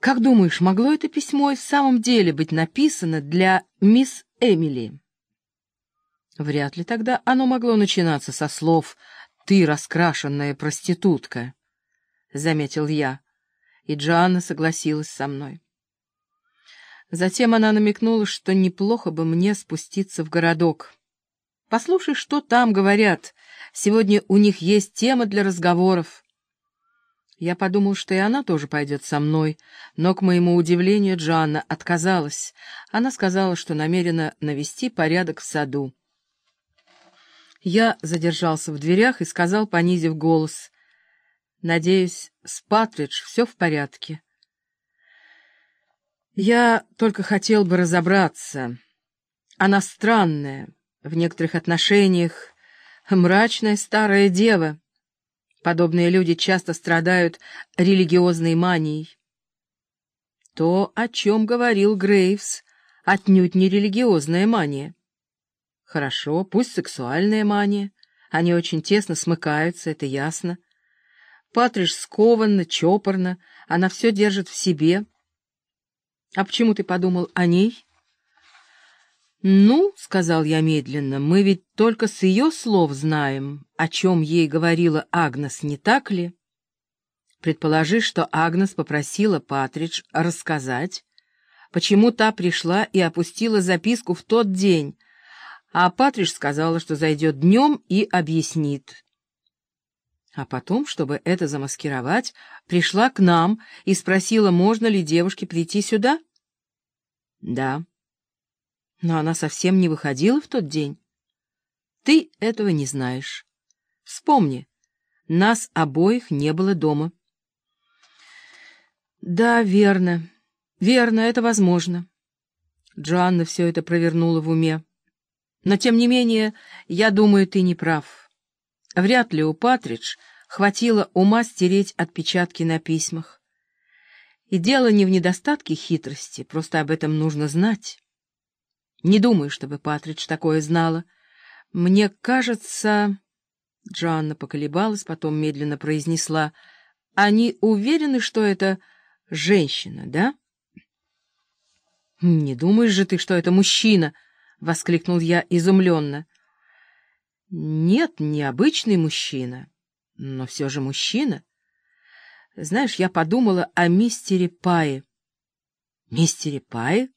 Как думаешь, могло это письмо и в самом деле быть написано для мисс Эмили? Вряд ли тогда оно могло начинаться со слов «ты раскрашенная проститутка», — заметил я, и Джоанна согласилась со мной. Затем она намекнула, что неплохо бы мне спуститься в городок. Послушай, что там говорят. Сегодня у них есть тема для разговоров. Я подумал, что и она тоже пойдет со мной, но, к моему удивлению, Джоанна отказалась. Она сказала, что намерена навести порядок в саду. Я задержался в дверях и сказал, понизив голос, «Надеюсь, с Патридж все в порядке». Я только хотел бы разобраться. Она странная, в некоторых отношениях мрачная старая дева. Подобные люди часто страдают религиозной манией. То, о чем говорил Грейвс, отнюдь не религиозная мания. Хорошо, пусть сексуальная мания. Они очень тесно смыкаются, это ясно. Патриш скованно, чопорно, она все держит в себе — а почему ты подумал о ней? Ну, — сказал я медленно, — мы ведь только с ее слов знаем, о чем ей говорила Агнес, не так ли? Предположи, что Агнес попросила Патридж рассказать, почему та пришла и опустила записку в тот день, а Патридж сказала, что зайдет днем и объяснит. А потом, чтобы это замаскировать, пришла к нам и спросила, можно ли девушке прийти сюда? Да. Но она совсем не выходила в тот день. Ты этого не знаешь. Вспомни, нас обоих не было дома. Да, верно. Верно, это возможно. Джоанна все это провернула в уме. Но, тем не менее, я думаю, ты не прав. Вряд ли у Патридж хватило ума стереть отпечатки на письмах. И дело не в недостатке хитрости, просто об этом нужно знать. Не думаю, чтобы Патридж такое знала. Мне кажется... Джоанна поколебалась, потом медленно произнесла. Они уверены, что это женщина, да? «Не думаешь же ты, что это мужчина?» — воскликнул я изумленно. Нет, необычный мужчина, но все же мужчина. Знаешь, я подумала о мистере Пае. Мистере Пае?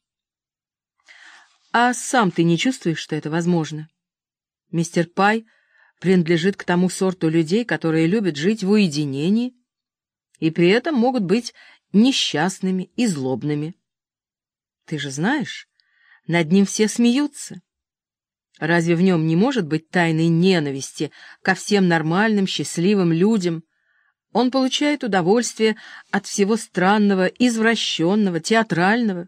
А сам ты не чувствуешь, что это возможно? Мистер Пай принадлежит к тому сорту людей, которые любят жить в уединении и при этом могут быть несчастными и злобными. Ты же знаешь, над ним все смеются. Разве в нем не может быть тайной ненависти ко всем нормальным, счастливым людям? Он получает удовольствие от всего странного, извращенного, театрального.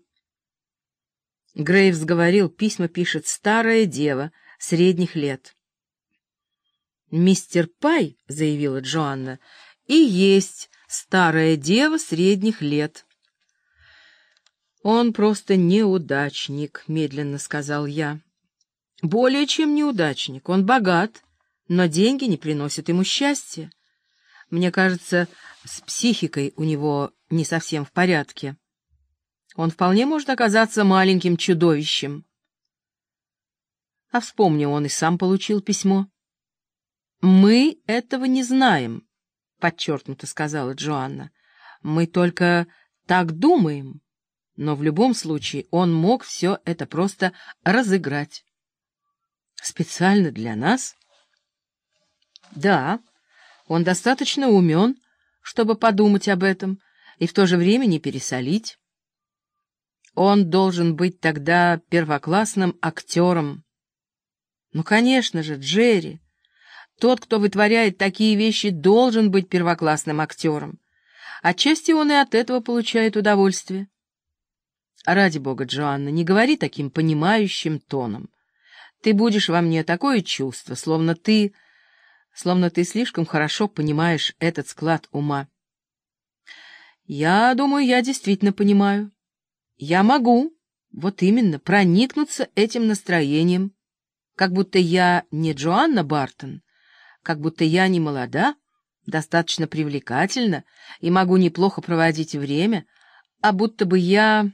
Грейвс говорил, письма пишет старая дева средних лет. «Мистер Пай», — заявила Джоанна, — «и есть старая дева средних лет». «Он просто неудачник», — медленно сказал я. Более чем неудачник. Он богат, но деньги не приносят ему счастья. Мне кажется, с психикой у него не совсем в порядке. Он вполне может оказаться маленьким чудовищем. А вспомни, он и сам получил письмо. «Мы этого не знаем», — подчеркнуто сказала Джоанна. «Мы только так думаем, но в любом случае он мог все это просто разыграть». Специально для нас? Да, он достаточно умен, чтобы подумать об этом и в то же время не пересолить. Он должен быть тогда первоклассным актером. Ну, конечно же, Джерри. Тот, кто вытворяет такие вещи, должен быть первоклассным актером. Отчасти он и от этого получает удовольствие. Ради бога, Джоанна, не говори таким понимающим тоном. Ты будешь во мне такое чувство, словно ты... словно ты слишком хорошо понимаешь этот склад ума. Я думаю, я действительно понимаю. Я могу, вот именно, проникнуться этим настроением, как будто я не Джоанна Бартон, как будто я не молода, достаточно привлекательна и могу неплохо проводить время, а будто бы я